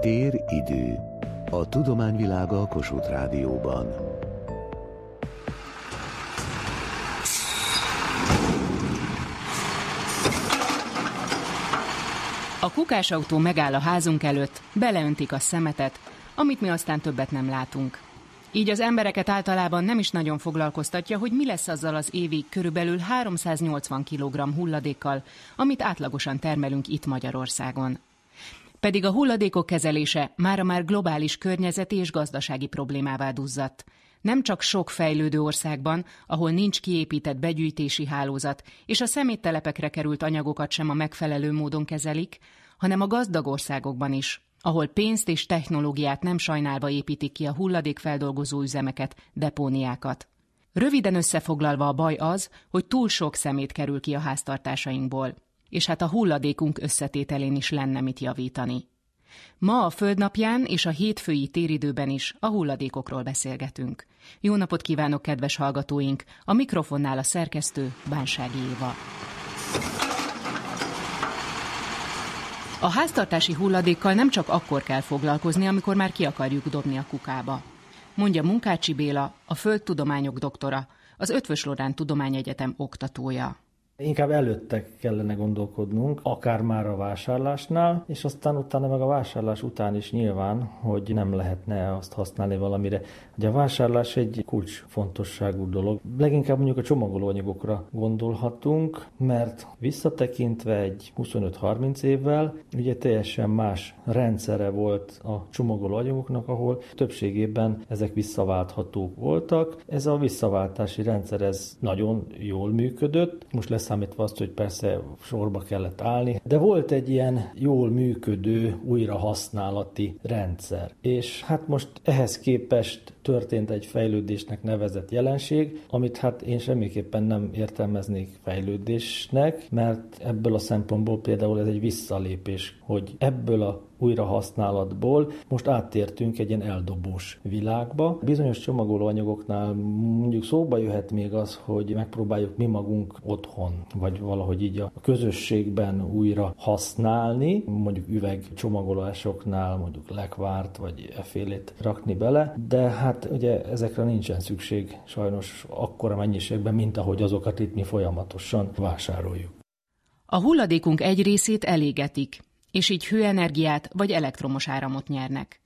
Tér-idő. A tudományvilága a Kossuth Rádióban. A kukásautó megáll a házunk előtt, beleöntik a szemetet, amit mi aztán többet nem látunk. Így az embereket általában nem is nagyon foglalkoztatja, hogy mi lesz azzal az évig körülbelül 380 kg hulladékkal, amit átlagosan termelünk itt Magyarországon. Pedig a hulladékok kezelése mára már globális környezeti és gazdasági problémává duzzadt. Nem csak sok fejlődő országban, ahol nincs kiépített begyűjtési hálózat, és a szeméttelepekre került anyagokat sem a megfelelő módon kezelik, hanem a gazdag országokban is, ahol pénzt és technológiát nem sajnálva építik ki a hulladékfeldolgozó üzemeket, depóniákat. Röviden összefoglalva a baj az, hogy túl sok szemét kerül ki a háztartásainkból, és hát a hulladékunk összetételén is lenne mit javítani. Ma a Földnapján és a hétfői téridőben is a hulladékokról beszélgetünk. Jó napot kívánok, kedves hallgatóink! A mikrofonnál a szerkesztő Bánsági Éva. A háztartási hulladékkal nem csak akkor kell foglalkozni, amikor már ki akarjuk dobni a kukába. Mondja Munkácsi Béla, a földtudományok doktora, az Ötvös Lorán Tudományegyetem oktatója. Inkább előtte kellene gondolkodnunk, akár már a vásárlásnál, és aztán utána meg a vásárlás után is nyilván, hogy nem lehetne azt használni valamire. Ugye a vásárlás egy kulcsfontosságú dolog. Leginkább mondjuk a csomagolóanyagokra gondolhatunk, mert visszatekintve egy 25-30 évvel, ugye teljesen más rendszere volt a csomagolóanyagoknak, ahol többségében ezek visszaválthatók voltak. Ez a visszaváltási rendszer ez nagyon jól működött. Most lesz leszámítva azt, hogy persze sorba kellett állni, de volt egy ilyen jól működő újrahasználati rendszer. És hát most ehhez képest történt egy fejlődésnek nevezett jelenség, amit hát én semmiképpen nem értelmeznék fejlődésnek, mert ebből a szempontból például ez egy visszalépés, hogy ebből a újrahasználatból most áttértünk egy ilyen eldobós világba. Bizonyos csomagolóanyagoknál mondjuk szóba jöhet még az, hogy megpróbáljuk mi magunk otthon, vagy valahogy így a közösségben újra használni, mondjuk üveg csomagolásoknál, mondjuk lekvárt, vagy efélét rakni bele, de hát ugye ezekre nincsen szükség sajnos akkora mennyiségben, mint ahogy azokat itt mi folyamatosan vásároljuk. A hulladékunk egy részét elégetik, és így hőenergiát vagy elektromos áramot nyernek.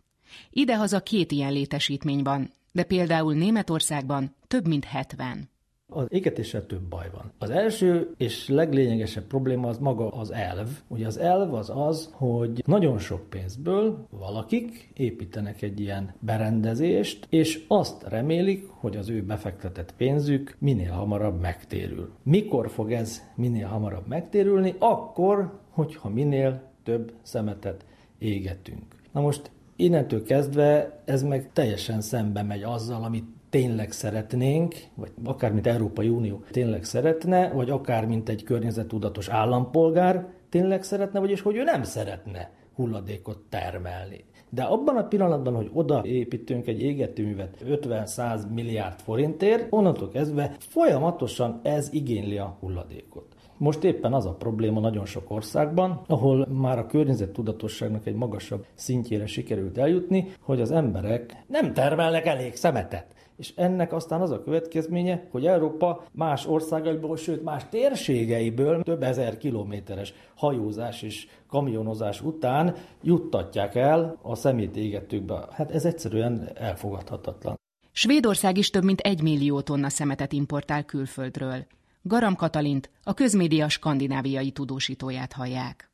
Idehaza két ilyen létesítmény van, de például Németországban több mint 70. Az égetéssel több baj van. Az első és leglényegesebb probléma az maga az elv. Ugye az elv az az, hogy nagyon sok pénzből valakik építenek egy ilyen berendezést, és azt remélik, hogy az ő befektetett pénzük minél hamarabb megtérül. Mikor fog ez minél hamarabb megtérülni? Akkor, hogyha minél több szemetet égetünk. Na most innentől kezdve ez meg teljesen szembe megy azzal, amit tényleg szeretnénk, vagy akár mint Európai Unió tényleg szeretne, vagy akár mint egy környezettudatos állampolgár tényleg szeretne, vagyis hogy ő nem szeretne hulladékot termelni. De abban a pillanatban, hogy oda építünk egy égetőművet 50-100 milliárd forintért, onnantól kezdve folyamatosan ez igényli a hulladékot. Most éppen az a probléma nagyon sok országban, ahol már a környezettudatosságnak egy magasabb szintjére sikerült eljutni, hogy az emberek nem termelnek elég szemetet. És ennek aztán az a következménye, hogy Európa más országaiból, sőt más térségeiből több ezer kilométeres hajózás és kamionozás után juttatják el a szemétégetőkbe. Hát ez egyszerűen elfogadhatatlan. Svédország is több mint egy millió tonna szemetet importál külföldről. Garam Katalint, a közmédia skandináviai tudósítóját hallják.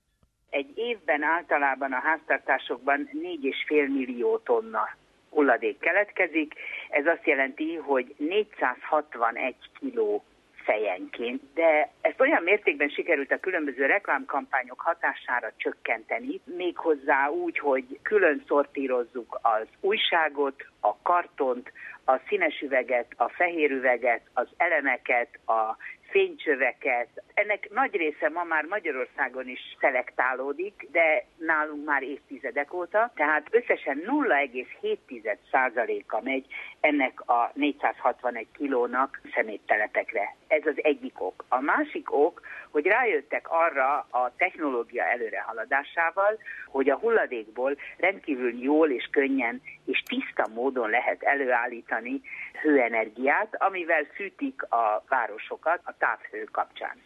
Egy évben általában a háztartásokban 4,5 millió tonna hulladék keletkezik. Ez azt jelenti, hogy 461 kiló fejenként, de ezt olyan mértékben sikerült a különböző reklámkampányok hatására csökkenteni, méghozzá úgy, hogy külön szortírozzuk az újságot, a kartont, a színes üveget, a fehér üveget, az elemeket, a fénycsöveket. Ennek nagy része ma már Magyarországon is szelektálódik, de nálunk már évtizedek óta, tehát összesen 0,7%-a megy ennek a 461 kilónak szeméttelepekre. Ez az egyik ok. A másik ok, hogy rájöttek arra a technológia előrehaladásával, hogy a hulladékból rendkívül jól és könnyen és tiszta módon lehet előállítani hőenergiát, amivel fűtik a városokat a távhő kapcsán.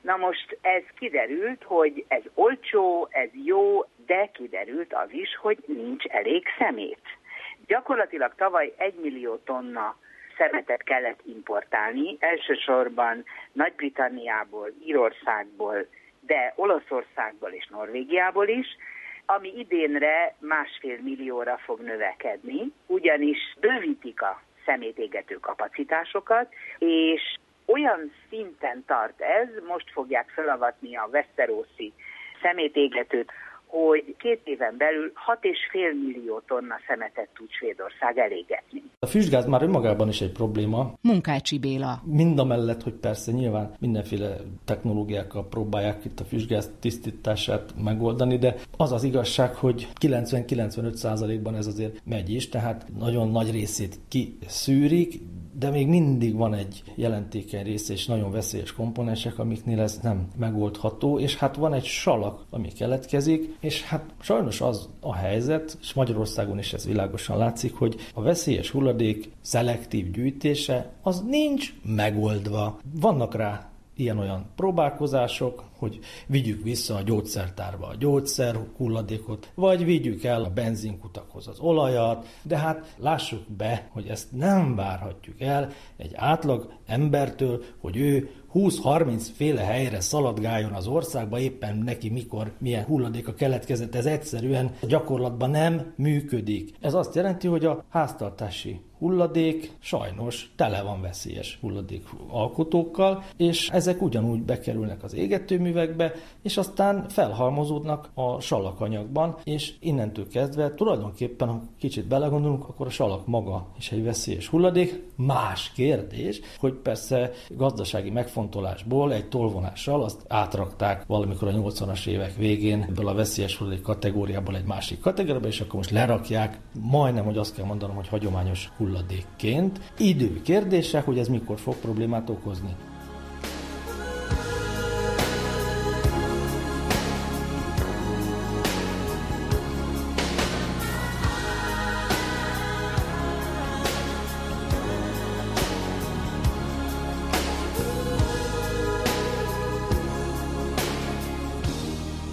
Na most ez kiderült, hogy ez olcsó, ez jó, de kiderült az is, hogy nincs elég szemét. Gyakorlatilag tavaly egy millió tonna szemetet kellett importálni, elsősorban Nagy-Britanniából, Írországból, de Olaszországból és Norvégiából is, ami idénre másfél millióra fog növekedni, ugyanis bővítik a szemétégető kapacitásokat, és olyan szinten tart ez, most fogják felavatni a Westerosi szemétégetőt, hogy két éven belül 6,5 millió tonna szemetet tud Svédország elégetni. A füstgáz már önmagában is egy probléma. Munkácsi Béla. Mind a mellett, hogy persze nyilván mindenféle technológiákkal próbálják itt a füstgáz tisztítását megoldani, de az az igazság, hogy 90-95%-ban ez azért megy is, tehát nagyon nagy részét kiszűrik, de még mindig van egy jelentékeny része és nagyon veszélyes komponensek, amiknél ez nem megoldható, és hát van egy salak, ami keletkezik, és hát sajnos az a helyzet, és Magyarországon is ez világosan látszik, hogy a veszélyes hulladék szelektív gyűjtése az nincs megoldva. Vannak rá ilyen-olyan próbálkozások, hogy vigyük vissza a gyógyszertárba a gyógyszer hulladékot, vagy vigyük el a benzinkutakhoz az olajat, de hát lássuk be, hogy ezt nem várhatjuk el egy átlag embertől, hogy ő 20-30 féle helyre szaladgáljon az országba, éppen neki mikor milyen hulladéka keletkezett, ez egyszerűen gyakorlatban nem működik. Ez azt jelenti, hogy a háztartási hulladék sajnos tele van veszélyes hulladék alkotókkal, és ezek ugyanúgy bekerülnek az égetőművekbe, és aztán felhalmozódnak a salakanyagban, és innentől kezdve tulajdonképpen, ha kicsit belegondolunk, akkor a salak maga is egy veszélyes hulladék. Más kérdés, hogy persze gazdasági megfontolásból egy tolvonással azt átrakták valamikor a 80-as évek végén ebből a veszélyes hulladék kategóriából egy másik kategóriába, és akkor most lerakják, majdnem, hogy azt kell mondanom, hogy hagyományos hulladék hulladékként. Idő kérdése, hogy ez mikor fog problémát okozni.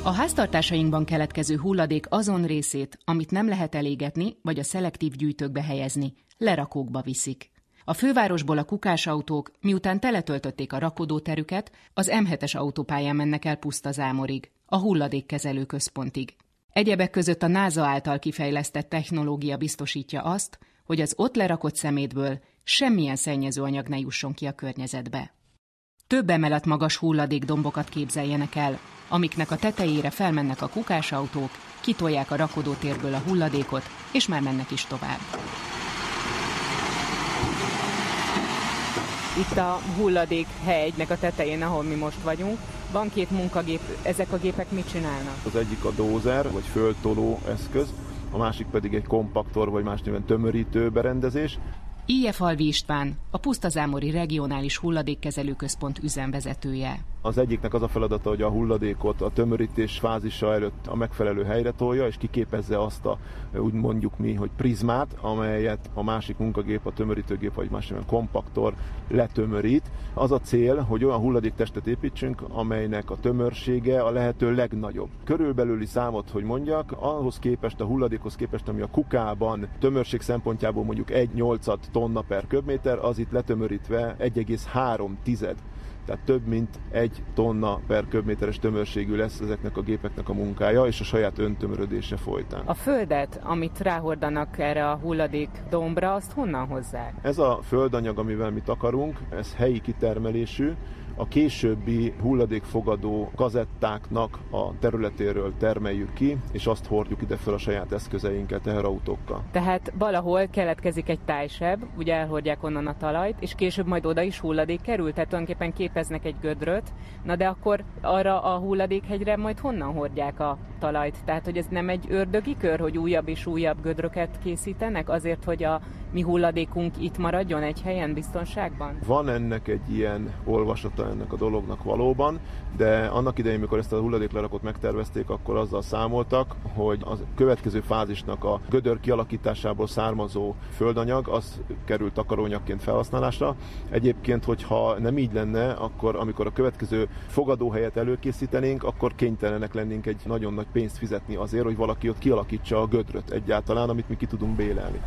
A háztartásainkban keletkező hulladék azon részét, amit nem lehet elégetni, vagy a szelektív gyűjtőkbe helyezni, lerakókba viszik. A fővárosból a kukásautók, miután teletöltötték a rakodóterüket, az M7-es autópályán mennek el puszta zámorig, a hulladékkezelő központig. Egyebek között a NASA által kifejlesztett technológia biztosítja azt, hogy az ott lerakott szemétből semmilyen szennyezőanyag ne jusson ki a környezetbe. Több emelet magas hulladékdombokat képzeljenek el, amiknek a tetejére felmennek a kukásautók, kitolják a rakodótérből a hulladékot, és már mennek is tovább. Itt a hulladék hegynek a tetején, ahol mi most vagyunk, van két munkagép, ezek a gépek mit csinálnak? Az egyik a dózer, vagy földtoló eszköz, a másik pedig egy kompaktor, vagy más néven tömörítő berendezés. Falvi István, a Pusztazámori Regionális Hulladékkezelő Központ üzemvezetője. Az egyiknek az a feladata, hogy a hulladékot a tömörítés fázisa előtt a megfelelő helyre tolja, és kiképezze azt a, úgy mondjuk mi, hogy prizmát, amelyet a másik munkagép, a tömörítőgép, vagy más kompaktor letömörít. Az a cél, hogy olyan hulladéktestet építsünk, amelynek a tömörsége a lehető legnagyobb. Körülbelüli számot, hogy mondjak, ahhoz képest, a hulladékhoz képest, ami a kukában tömörség szempontjából mondjuk 1,8 tonna per köbméter, az itt letömörítve 1,3 tized tehát több mint egy tonna per köbméteres tömörségű lesz ezeknek a gépeknek a munkája, és a saját öntömörödése folytán. A földet, amit ráhordanak erre a hulladék dombra, azt honnan hozzák? Ez a földanyag, amivel mi takarunk, ez helyi kitermelésű, a későbbi hulladékfogadó kazettáknak a területéről termeljük ki, és azt hordjuk ide fel a saját eszközeinket, teherautókkal. Tehát valahol keletkezik egy tájseb, ugye elhordják onnan a talajt, és később majd oda is hulladék kerül, tehát tulajdonképpen képeznek egy gödröt, na de akkor arra a hulladékhegyre majd honnan hordják a talajt? Tehát, hogy ez nem egy ördögi kör, hogy újabb és újabb gödröket készítenek azért, hogy a mi hulladékunk itt maradjon egy helyen biztonságban? Van ennek egy ilyen olvasata ennek a dolognak valóban, de annak idején, mikor ezt a hulladéklerakot megtervezték, akkor azzal számoltak, hogy a következő fázisnak a gödör kialakításából származó földanyag, az került takaróanyagként felhasználásra. Egyébként, hogyha nem így lenne, akkor amikor a következő fogadóhelyet előkészítenénk, akkor kénytelenek lennénk egy nagyon nagy pénzt fizetni azért, hogy valaki ott kialakítsa a gödröt egyáltalán, amit mi ki tudunk bélelni.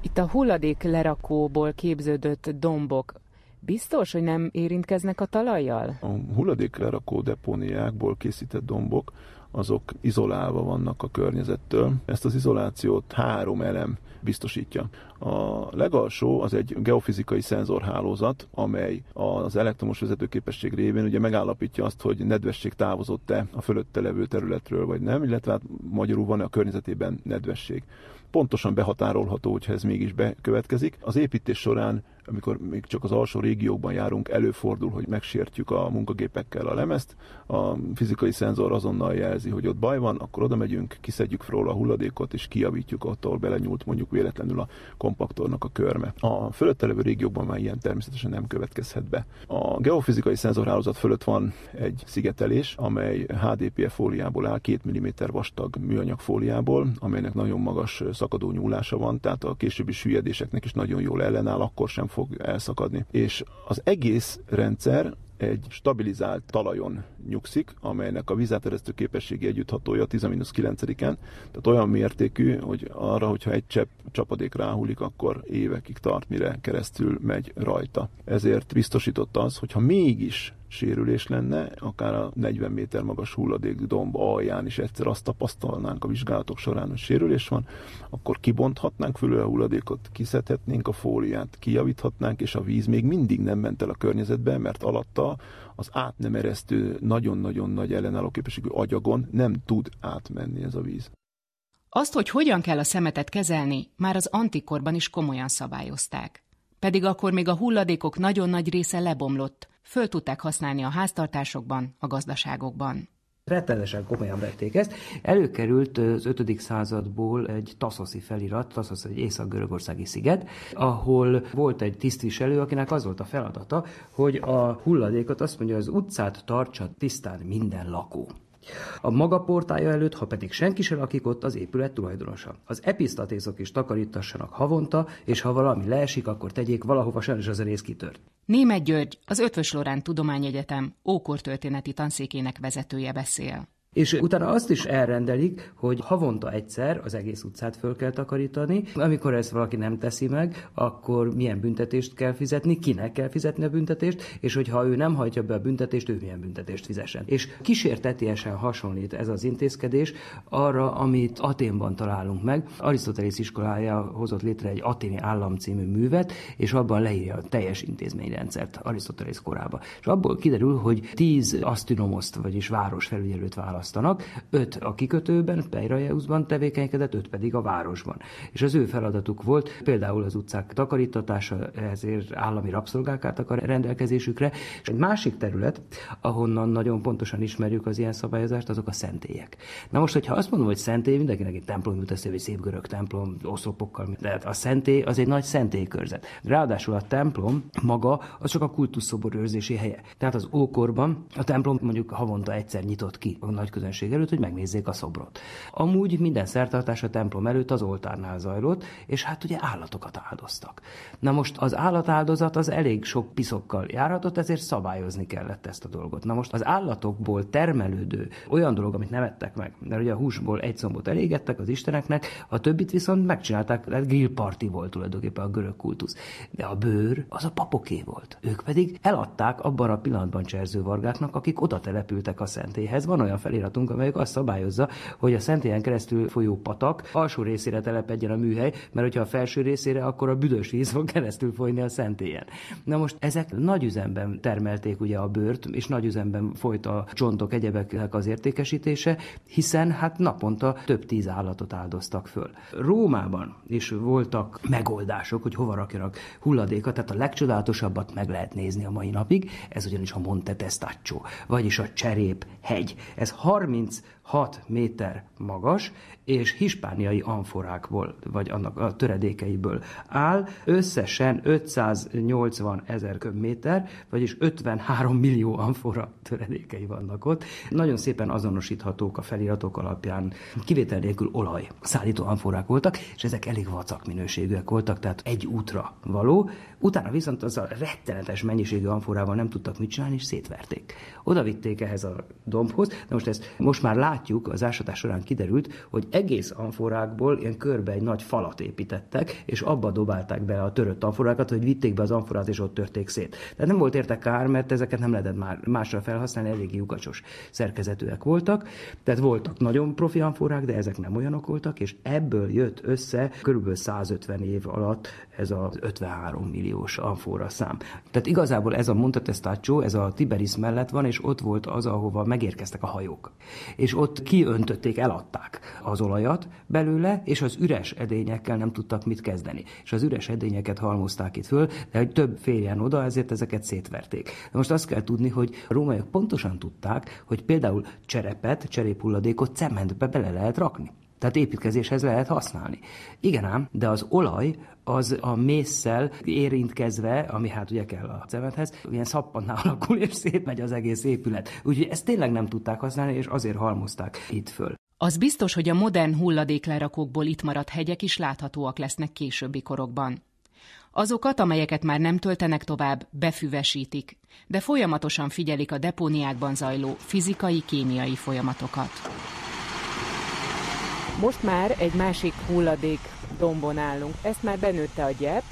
Itt a hulladék lerakóból képződött dombok biztos, hogy nem érintkeznek a talajjal? A hulladék lerakó depóniákból készített dombok azok izolálva vannak a környezettől. Ezt az izolációt három elem biztosítja. A legalsó az egy geofizikai szenzorhálózat, amely az elektromos vezetőképesség révén ugye megállapítja azt, hogy nedvesség távozott-e a fölötte levő területről, vagy nem, illetve hát magyarul van-e a környezetében nedvesség pontosan behatárolható, hogyha ez mégis bekövetkezik. Az építés során amikor még csak az alsó régiókban járunk, előfordul, hogy megsértjük a munkagépekkel a lemezt, a fizikai szenzor azonnal jelzi, hogy ott baj van, akkor oda megyünk, kiszedjük róla a hulladékot, és kiavítjuk ott, ahol belenyúlt mondjuk véletlenül a kompaktornak a körme. A fölötte levő régiókban már ilyen természetesen nem következhet be. A geofizikai szenzorhálózat fölött van egy szigetelés, amely HDPF fóliából áll, 2 mm vastag műanyag fóliából, amelynek nagyon magas szakadó nyúlása van, tehát a későbbi süllyedéseknek is nagyon jól ellenáll, akkor sem fog elszakadni. És az egész rendszer egy stabilizált talajon nyugszik, amelynek a vízáteresztő képessége együtthatója 10-9-en, tehát olyan mértékű, hogy arra, hogyha egy csepp csapadék ráhullik, akkor évekig tart, mire keresztül megy rajta. Ezért biztosított az, hogyha mégis sérülés lenne, akár a 40 méter magas hulladék domb alján is egyszer azt tapasztalnánk a vizsgálatok során, hogy sérülés van, akkor kibonthatnánk fölül a hulladékot, kiszedhetnénk a fóliát, kijavíthatnánk, és a víz még mindig nem ment el a környezetbe, mert alatta az át nem eresztő, nagyon-nagyon nagy ellenálló képességű agyagon nem tud átmenni ez a víz. Azt, hogy hogyan kell a szemetet kezelni, már az antikorban is komolyan szabályozták. Pedig akkor még a hulladékok nagyon nagy része lebomlott, föl tudták használni a háztartásokban, a gazdaságokban rettenesen komolyan vették ezt. Előkerült az 5. századból egy Taszoszi felirat, Taszosz egy észak-görögországi sziget, ahol volt egy tisztviselő, akinek az volt a feladata, hogy a hulladékot azt mondja, az utcát tartsa tisztán minden lakó. A maga portája előtt, ha pedig senki se lakik ott, az épület tulajdonosa. Az episztatészok is takarítassanak havonta, és ha valami leesik, akkor tegyék valahova, sajnos az a rész kitört. Német György, az Ötvös Lorán Tudományegyetem ókortörténeti tanszékének vezetője beszél. És utána azt is elrendelik, hogy havonta egyszer az egész utcát föl kell takarítani. Amikor ezt valaki nem teszi meg, akkor milyen büntetést kell fizetni, kinek kell fizetni a büntetést, és hogyha ő nem hajtja be a büntetést, ő milyen büntetést fizessen. És kísértetiesen hasonlít ez az intézkedés arra, amit Aténban találunk meg. Arisztotelész iskolája hozott létre egy Aténi állam című művet, és abban leírja a teljes intézményrendszert Arisztotelész korába. És abból kiderül, hogy tíz asztinomoszt, vagyis városfelügyelőt választ választanak, öt a kikötőben, Pejrajeuszban tevékenykedett, öt pedig a városban. És az ő feladatuk volt például az utcák takarítatása, ezért állami rabszolgák álltak a rendelkezésükre. És egy másik terület, ahonnan nagyon pontosan ismerjük az ilyen szabályozást, azok a szentélyek. Na most, hogyha azt mondom, hogy szentély, mindenkinek egy templom jut eszébe, egy szép görög templom, oszlopokkal, de hát a szentély az egy nagy szentélykörzet. Ráadásul a templom maga az csak a kultuszszobor őrzési helye. Tehát az ókorban a templom mondjuk havonta egyszer nyitott ki a nagy nagy közönség előtt, hogy megnézzék a szobrot. Amúgy minden szertartás a templom előtt az oltárnál zajlott, és hát ugye állatokat áldoztak. Na most az állatáldozat az elég sok piszokkal járhatott, ezért szabályozni kellett ezt a dolgot. Na most az állatokból termelődő olyan dolog, amit nem ettek meg, mert ugye a húsból egy szombot elégettek az isteneknek, a többit viszont megcsinálták, tehát grillparti volt tulajdonképpen a görög kultusz. De a bőr az a papoké volt. Ők pedig eladták abban a pillanatban cserzővargáknak, akik oda települtek a szentélyhez. Van olyan felé feliratunk, amelyik azt szabályozza, hogy a Szentélyen keresztül folyó patak alsó részére telepedjen a műhely, mert hogyha a felső részére, akkor a büdös víz fog keresztül folyni a Szentélyen. Na most ezek nagy üzemben termelték ugye a bőrt, és nagy üzemben folyt a csontok egyebeknek az értékesítése, hiszen hát naponta több tíz állatot áldoztak föl. Rómában is voltak megoldások, hogy hova rakjanak hulladékat, tehát a legcsodálatosabbat meg lehet nézni a mai napig, ez ugyanis a Monte Testaccio, vagyis a Cserép hegy. Ez 30 6 méter magas, és hispániai amforákból, vagy annak a töredékeiből áll, összesen 580 ezer köbméter, vagyis 53 millió amfora töredékei vannak ott. Nagyon szépen azonosíthatók a feliratok alapján, kivétel nélkül olaj szállító amforák voltak, és ezek elég vacak minőségűek voltak, tehát egy útra való. Utána viszont az a rettenetes mennyiségű amforával nem tudtak mit csinálni, és szétverték. Oda vitték ehhez a dombhoz, de most ezt most már lát látjuk, az ásatás során kiderült, hogy egész amforákból ilyen körbe egy nagy falat építettek, és abba dobálták be a törött amforákat, hogy vitték be az amforát, és ott törték szét. Tehát nem volt érte kár, mert ezeket nem lehetett már másra felhasználni, eléggé lyukacsos szerkezetűek voltak. Tehát voltak nagyon profi amforák, de ezek nem olyanok voltak, és ebből jött össze körülbelül 150 év alatt ez az 53 milliós amfora szám. Tehát igazából ez a Montetestaccio, ez a Tiberis mellett van, és ott volt az, ahova megérkeztek a hajók. És ott kiöntötték, eladták az olajat belőle, és az üres edényekkel nem tudtak mit kezdeni. És az üres edényeket halmozták itt föl, de hogy több férjen oda, ezért ezeket szétverték. De most azt kell tudni, hogy a rómaiak pontosan tudták, hogy például cserepet, cseréphulladékot cementbe bele lehet rakni. Tehát építkezéshez lehet használni. Igen ám, de az olaj az a mészsel érintkezve, ami hát ugye kell a cementhez, ilyen szappannál alakul, és szétmegy az egész épület. Úgyhogy ezt tényleg nem tudták használni, és azért halmozták itt föl. Az biztos, hogy a modern hulladéklerakókból itt maradt hegyek is láthatóak lesznek későbbi korokban. Azokat, amelyeket már nem töltenek tovább, befüvesítik, de folyamatosan figyelik a depóniákban zajló fizikai-kémiai folyamatokat. Most már egy másik hulladék dombon állunk. Ezt már benőtte a gyep,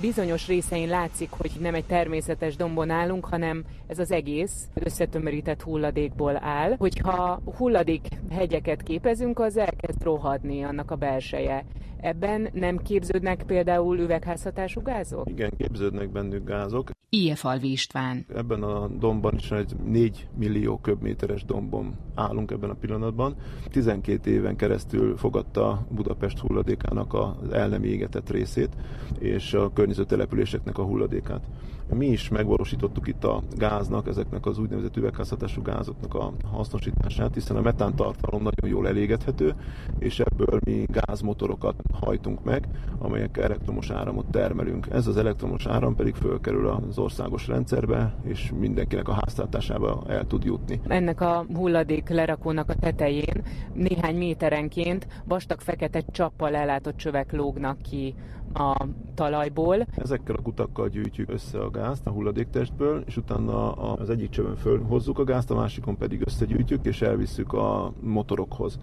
bizonyos részein látszik, hogy nem egy természetes dombon állunk, hanem ez az egész összetömörített hulladékból áll. Hogyha hulladék hegyeket képezünk, az elkezd rohadni annak a belseje. Ebben nem képződnek például üvegházhatású gázok? Igen, képződnek bennük gázok. Ilyefalvi István. Ebben a domban is egy 4 millió köbméteres dombon állunk ebben a pillanatban. 12 éven keresztül fogadta Budapest hulladékának az el nem égetett részét, és a környező településeknek a hulladékát. Mi is megvalósítottuk itt a gáznak, ezeknek az úgynevezett üvegházhatású gázoknak a hasznosítását, hiszen a metán tartalom nagyon jól elégethető, és ebből mi gázmotorokat hajtunk meg, amelyek elektromos áramot termelünk. Ez az elektromos áram pedig fölkerül az országos rendszerbe, és mindenkinek a háztartásába el tud jutni. Ennek a hulladék lerakónak a tetején néhány méterenként vastag fekete csappal ellátott csövek lógnak ki a talajból. Ezekkel a kutakkal gyűjtjük össze a gázt a hulladéktestből, és utána az egyik csövön fölhozzuk a gázt, a másikon pedig összegyűjtjük, és elvisszük a motorokhoz.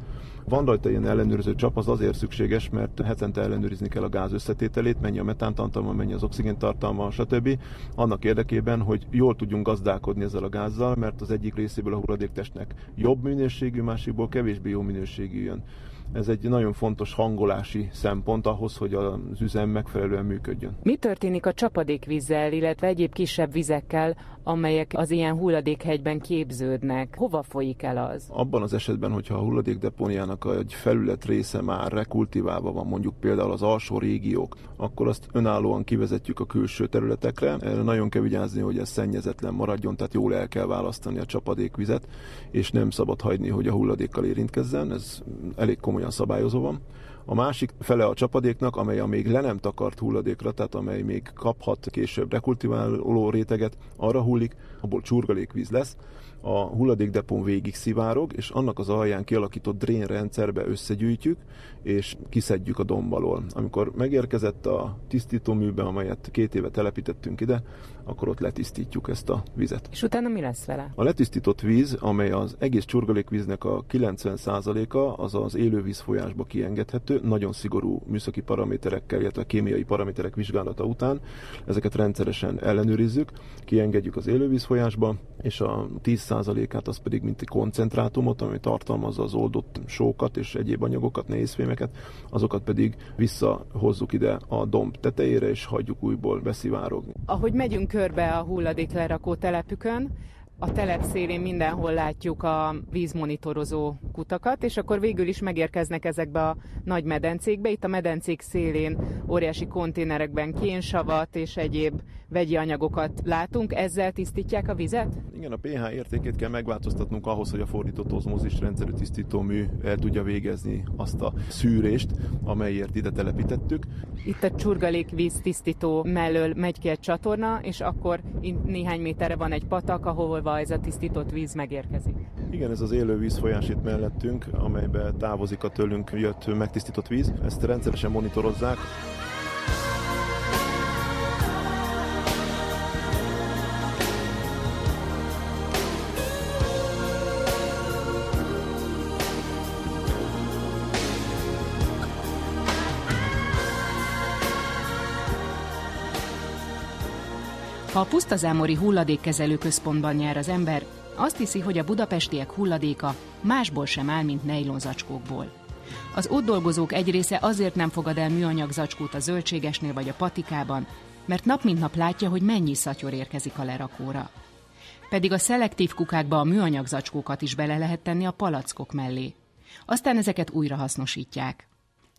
Van rajta ilyen ellenőrző csap, az azért szükséges, mert hetente ellenőrizni kell a gáz összetételét, mennyi a metántartalma, mennyi az oxigéntartalma, stb. Annak érdekében, hogy jól tudjunk gazdálkodni ezzel a gázzal, mert az egyik részéből a hulladéktestnek jobb minőségű, másikból kevésbé jó minőségű jön. Ez egy nagyon fontos hangolási szempont ahhoz, hogy az üzem megfelelően működjön. Mi történik a csapadékvízzel, illetve egyéb kisebb vizekkel, amelyek az ilyen hulladékhegyben képződnek? Hova folyik el az? Abban az esetben, hogyha a hulladékdepóniának egy felület része már rekultiválva van, mondjuk például az alsó régiók, akkor azt önállóan kivezetjük a külső területekre. Erre nagyon kell vigyázni, hogy ez szennyezetlen maradjon, tehát jól el kell választani a csapadékvizet, és nem szabad hagyni, hogy a hulladékkal érintkezzen. Ez elég komoly komolyan szabályozó van. A másik fele a csapadéknak, amely a még le nem takart hulladékra, tehát amely még kaphat később rekultiváló réteget, arra hullik, abból csurgalékvíz lesz, a hulladékdepón végig szivárog, és annak az alján kialakított drénrendszerbe összegyűjtjük, és kiszedjük a domb alól. Amikor megérkezett a tisztítóműbe, amelyet két éve telepítettünk ide, akkor ott letisztítjuk ezt a vizet. És utána mi lesz vele? A letisztított víz, amely az egész csurgalékvíznek a 90%-a, az az élővíz folyásba kiengedhető, nagyon szigorú műszaki paraméterekkel, illetve kémiai paraméterek vizsgálata után. Ezeket rendszeresen ellenőrizzük, kiengedjük az élővíz folyásba, és a 10%-át az pedig mint egy koncentrátumot, ami tartalmazza az oldott sókat és egyéb anyagokat, nehézfémeket, azokat pedig visszahozzuk ide a domb tetejére, és hagyjuk újból beszivárogni. Ahogy megyünk körbe a hulladéklerakó telepükön, a telep szélén mindenhol látjuk a vízmonitorozó kutakat, és akkor végül is megérkeznek ezekbe a nagy medencékbe. Itt a medencék szélén óriási konténerekben kénsavat és egyéb vegyi anyagokat látunk. Ezzel tisztítják a vizet? Igen, a pH értékét kell megváltoztatnunk ahhoz, hogy a fordított ozmózis rendszerű tisztítómű el tudja végezni azt a szűrést, amelyért ide telepítettük. Itt a csurgalék víz tisztító mellől megy ki egy csatorna, és akkor néhány méterre van egy patak, ahova ez a tisztított víz megérkezik. Igen, ez az élő vízfolyás itt mellettünk, amelybe távozik a tőlünk jött megtisztított víz. Ezt rendszeresen monitorozzák. Ha a pusztazámori hulladékkezelő központban jár az ember, azt hiszi, hogy a budapestiek hulladéka másból sem áll, mint nejlonzacskókból. Az ott dolgozók egy része azért nem fogad el műanyag zacskót a zöldségesnél vagy a patikában, mert nap mint nap látja, hogy mennyi szatyor érkezik a lerakóra. Pedig a szelektív kukákba a műanyag zacskókat is bele lehet tenni a palackok mellé. Aztán ezeket újra hasznosítják.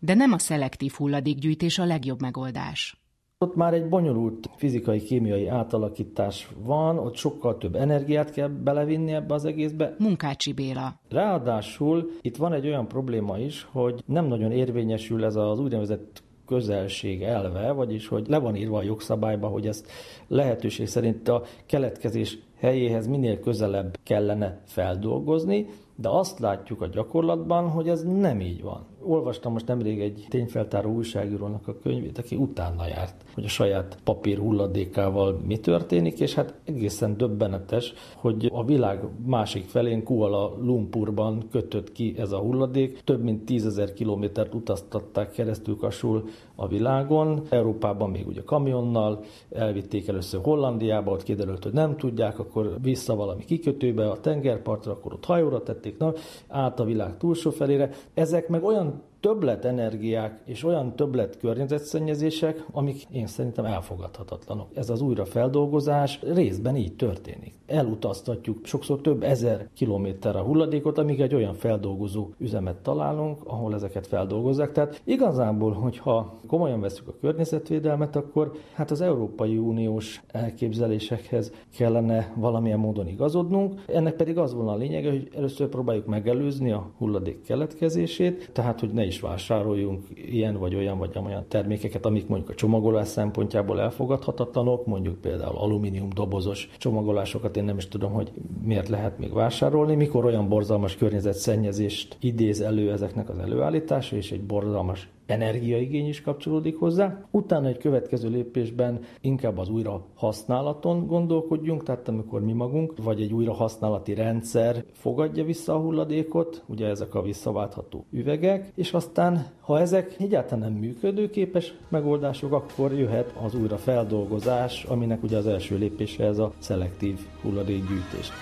De nem a szelektív hulladékgyűjtés a legjobb megoldás. Ott már egy bonyolult fizikai-kémiai átalakítás van, ott sokkal több energiát kell belevinni ebbe az egészbe. Munkácsi Béla. Ráadásul itt van egy olyan probléma is, hogy nem nagyon érvényesül ez az úgynevezett közelség elve, vagyis hogy le van írva a jogszabályba, hogy ezt lehetőség szerint a keletkezés helyéhez minél közelebb kellene feldolgozni, de azt látjuk a gyakorlatban, hogy ez nem így van. Olvastam most nemrég egy tényfeltáró újságírónak a könyvét, aki utána járt, hogy a saját papír hulladékával mi történik, és hát egészen döbbenetes, hogy a világ másik felén Kuala Lumpurban kötött ki ez a hulladék. Több mint tízezer kilométert utaztatták keresztül kasul a világon. Európában még ugye kamionnal, elvitték először Hollandiába, ott kiderült, hogy nem tudják, akkor vissza valami kikötőbe, a tengerpartra, akkor ott hajóra tették, na, át a világ túlsó felére. Ezek meg olyan többlet energiák és olyan többlet környezetszennyezések, amik én szerintem elfogadhatatlanok. Ez az újrafeldolgozás részben így történik. Elutaztatjuk sokszor több ezer kilométer a hulladékot, amíg egy olyan feldolgozó üzemet találunk, ahol ezeket feldolgozzák. Tehát igazából, hogyha komolyan veszük a környezetvédelmet, akkor hát az Európai Uniós elképzelésekhez kellene valamilyen módon igazodnunk. Ennek pedig az volna a lényege, hogy először próbáljuk megelőzni a hulladék keletkezését, tehát hogy ne is vásároljunk ilyen vagy olyan vagy olyan termékeket, amik mondjuk a csomagolás szempontjából elfogadhatatlanok, mondjuk például alumínium dobozos csomagolásokat én nem is tudom, hogy miért lehet még vásárolni, mikor olyan borzalmas környezetszennyezést idéz elő ezeknek az előállítása, és egy borzalmas energiaigény is kapcsolódik hozzá. Utána egy következő lépésben inkább az újra használaton gondolkodjunk, tehát amikor mi magunk, vagy egy újra használati rendszer fogadja vissza a hulladékot, ugye ezek a visszaváltható üvegek, és aztán, ha ezek egyáltalán nem működőképes megoldások, akkor jöhet az újra feldolgozás, aminek ugye az első lépése ez a szelektív hulladékgyűjtés.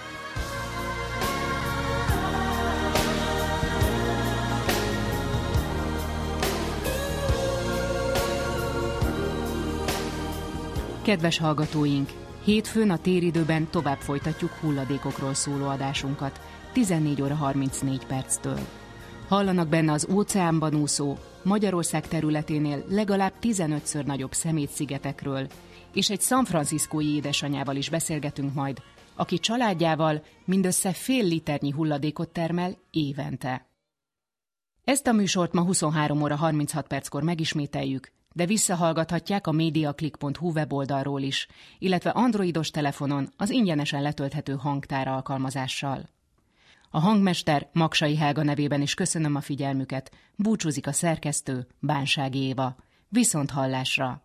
Kedves hallgatóink! Hétfőn a téridőben tovább folytatjuk hulladékokról szóló adásunkat, 14 óra 34 perctől. Hallanak benne az óceánban úszó, Magyarország területénél legalább 15-ször nagyobb szemétszigetekről, és egy San Franciscói édesanyával is beszélgetünk majd, aki családjával mindössze fél liternyi hulladékot termel évente. Ezt a műsort ma 23 óra 36 perckor megismételjük, de visszahallgathatják a mediaclick.hu weboldalról is, illetve androidos telefonon az ingyenesen letölthető hangtár alkalmazással. A hangmester Maksai Helga nevében is köszönöm a figyelmüket, búcsúzik a szerkesztő Bánsági Éva. Viszont hallásra!